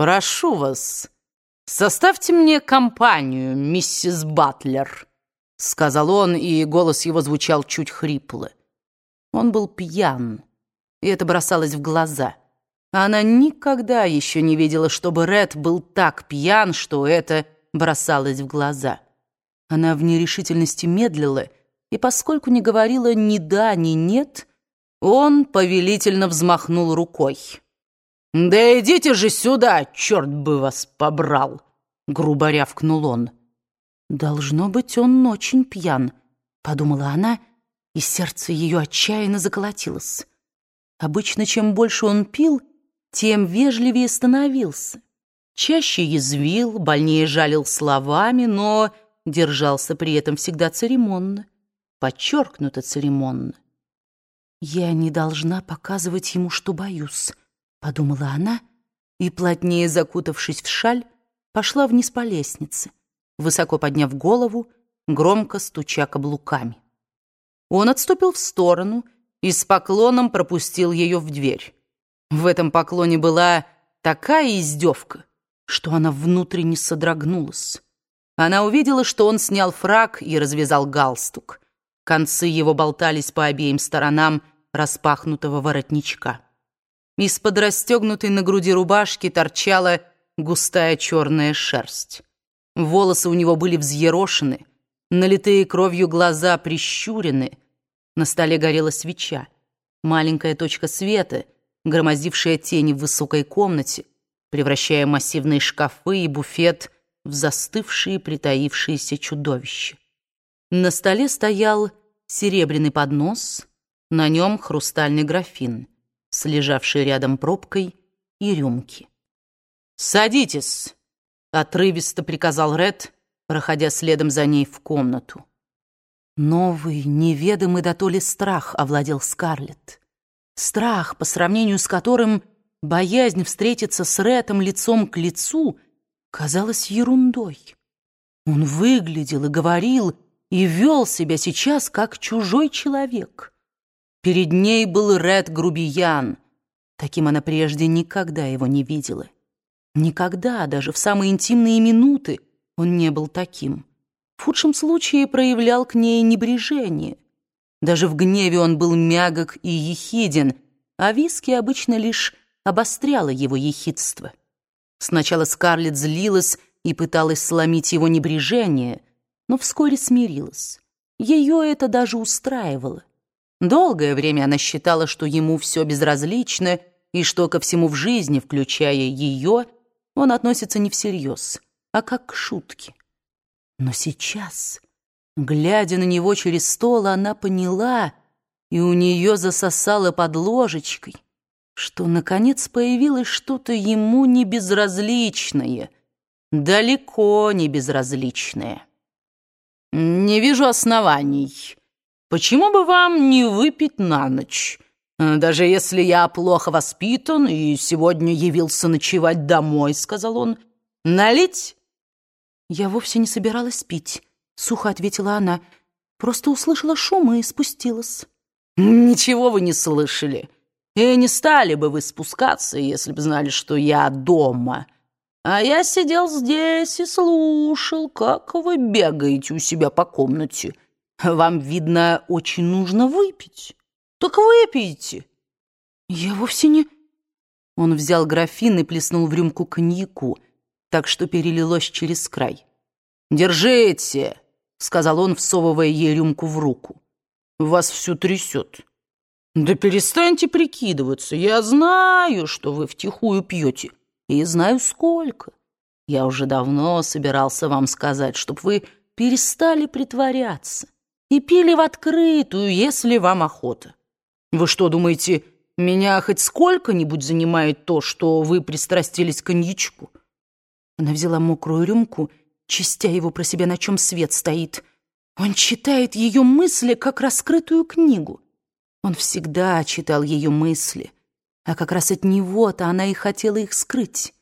«Прошу вас, составьте мне компанию, миссис Батлер», — сказал он, и голос его звучал чуть хрипло. Он был пьян, и это бросалось в глаза. Она никогда еще не видела, чтобы Ред был так пьян, что это бросалось в глаза. Она в нерешительности медлила, и поскольку не говорила ни да, ни нет, он повелительно взмахнул рукой. «Да идите же сюда, черт бы вас побрал!» — грубо рявкнул он. «Должно быть, он очень пьян», — подумала она, и сердце ее отчаянно заколотилось. Обычно, чем больше он пил, тем вежливее становился. Чаще язвил, больнее жалил словами, но держался при этом всегда церемонно, подчеркнуто церемонно. «Я не должна показывать ему, что боюсь», — подумала она, и, плотнее закутавшись в шаль, пошла вниз по лестнице, высоко подняв голову, громко стуча каблуками. Он отступил в сторону и с поклоном пропустил ее в дверь. В этом поклоне была такая издевка, что она внутренне содрогнулась. Она увидела, что он снял фраг и развязал галстук. Концы его болтались по обеим сторонам распахнутого воротничка. Из-под расстегнутой на груди рубашки торчала густая черная шерсть. Волосы у него были взъерошены, налитые кровью глаза прищурены. На столе горела свеча. Маленькая точка света, громоздившая тени в высокой комнате, превращая массивные шкафы и буфет в застывшие притаившиеся чудовища. На столе стоял серебряный поднос, на нем хрустальный графин — с лежавшей рядом пробкой и рюмки. «Садитесь!» — отрывисто приказал Ред, проходя следом за ней в комнату. Новый, неведомый до то ли страх овладел Скарлетт. Страх, по сравнению с которым боязнь встретиться с Ретом лицом к лицу казалась ерундой. Он выглядел и говорил, и вел себя сейчас как чужой человек. Перед ней был Ред Грубиян. Таким она прежде никогда его не видела. Никогда, даже в самые интимные минуты, он не был таким. В худшем случае проявлял к ней небрежение. Даже в гневе он был мягок и ехиден, а виски обычно лишь обостряло его ехидство. Сначала Скарлетт злилась и пыталась сломить его небрежение, но вскоре смирилась. Ее это даже устраивало. Долгое время она считала, что ему все безразлично, и что ко всему в жизни, включая ее, он относится не всерьез, а как к шутке. Но сейчас, глядя на него через стол, она поняла, и у нее засосало под ложечкой, что, наконец, появилось что-то ему не безразличное, далеко не безразличное. «Не вижу оснований», Почему бы вам не выпить на ночь? Даже если я плохо воспитан и сегодня явился ночевать домой, — сказал он. Налить? Я вовсе не собиралась пить, — сухо ответила она. Просто услышала шум и спустилась. Ничего вы не слышали. И не стали бы вы спускаться, если бы знали, что я дома. А я сидел здесь и слушал, как вы бегаете у себя по комнате. Вам, видно, очень нужно выпить. Так выпейте. Я вовсе не... Он взял графин и плеснул в рюмку коньяку, так что перелилось через край. «Держите!» — сказал он, всовывая ей рюмку в руку. «Вас всю трясет». «Да перестаньте прикидываться. Я знаю, что вы втихую пьете, и знаю сколько. Я уже давно собирался вам сказать, чтобы вы перестали притворяться и пили в открытую, если вам охота. Вы что, думаете, меня хоть сколько-нибудь занимает то, что вы пристрастились к коньячку?» Она взяла мокрую рюмку, чистя его про себя, на чем свет стоит. Он читает ее мысли, как раскрытую книгу. Он всегда читал ее мысли, а как раз от него-то она и хотела их скрыть.